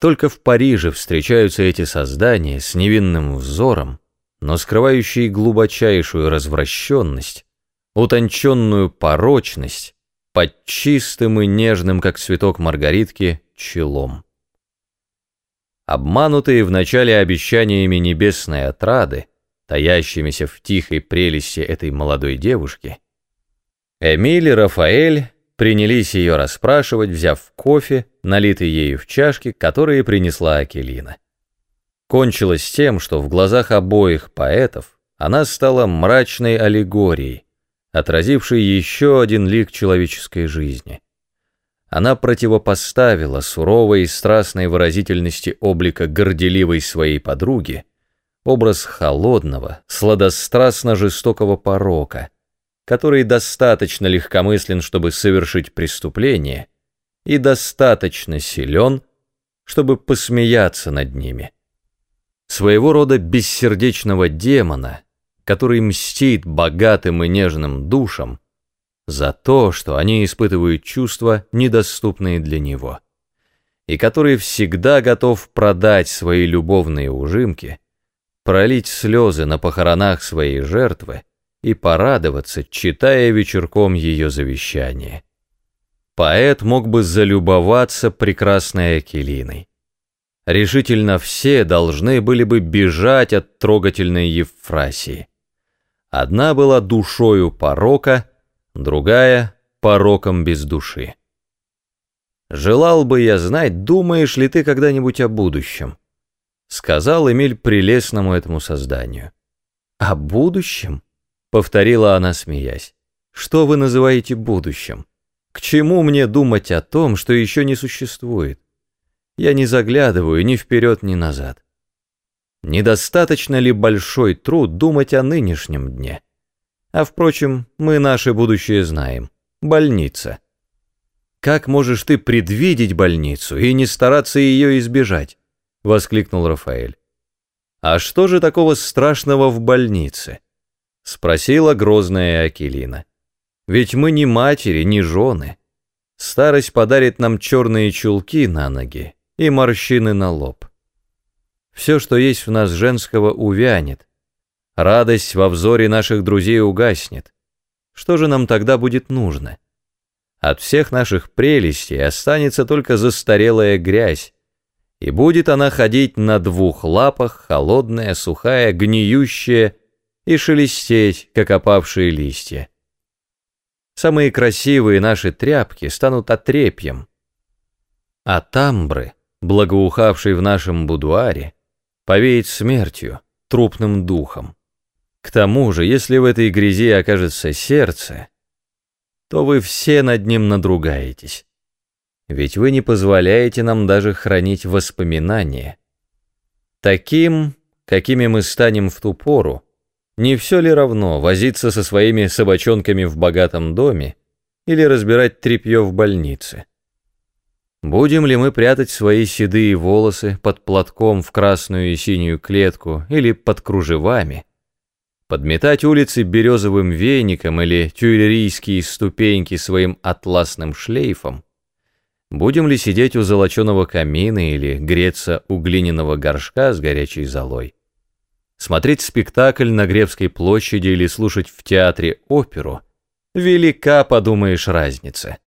Только в Париже встречаются эти создания с невинным взором, но скрывающие глубочайшую развращенность, утонченную порочность под чистым и нежным, как цветок маргаритки, челом. Обманутые вначале обещаниями небесной отрады, таящимися в тихой прелести этой молодой девушки, Эмиль и Рафаэль принялись ее расспрашивать, взяв кофе, налитый ею в чашки, которые принесла Акелина. Кончилось тем, что в глазах обоих поэтов она стала мрачной аллегорией, отразившей еще один лик человеческой жизни. Она противопоставила суровой и страстной выразительности облика горделивой своей подруги образ холодного, сладострастно жестокого порока, который достаточно легкомыслен, чтобы совершить преступление, и достаточно силен, чтобы посмеяться над ними. Своего рода бессердечного демона, который мстит богатым и нежным душам за то, что они испытывают чувства, недоступные для него, и который всегда готов продать свои любовные ужимки, пролить слезы на похоронах своей жертвы, и порадоваться, читая вечерком ее завещание. Поэт мог бы залюбоваться прекрасной Акелиной. Решительно все должны были бы бежать от трогательной Евфрасии. Одна была душою порока, другая — пороком без души. «Желал бы я знать, думаешь ли ты когда-нибудь о будущем?» — сказал Эмиль прелестному этому созданию. «О будущем?» — повторила она, смеясь. «Что вы называете будущим? К чему мне думать о том, что еще не существует? Я не заглядываю ни вперед, ни назад. Недостаточно ли большой труд думать о нынешнем дне? А впрочем, мы наше будущее знаем. Больница. Как можешь ты предвидеть больницу и не стараться ее избежать? Воскликнул Рафаэль. А что же такого страшного в больнице? — спросила грозная Акелина. «Ведь мы не матери, не жены. Старость подарит нам черные чулки на ноги и морщины на лоб. Все, что есть в нас женского, увянет. Радость во взоре наших друзей угаснет. Что же нам тогда будет нужно? От всех наших прелестей останется только застарелая грязь, и будет она ходить на двух лапах, холодная, сухая, гниющая, и шелестеть, как опавшие листья. Самые красивые наши тряпки станут отрепьем, а тамбры, благоухавшие в нашем будуаре, повеет смертью, трупным духом. К тому же, если в этой грязи окажется сердце, то вы все над ним надругаетесь. Ведь вы не позволяете нам даже хранить воспоминания. Таким, какими мы станем в ту пору, не все ли равно возиться со своими собачонками в богатом доме или разбирать тряпье в больнице? Будем ли мы прятать свои седые волосы под платком в красную и синюю клетку или под кружевами? Подметать улицы березовым веником или тюильрийские ступеньки своим атласным шлейфом? Будем ли сидеть у золоченого камина или греться у глиняного горшка с горячей золой? Смотреть спектакль на Гревской площади или слушать в театре оперу – велика, подумаешь, разница.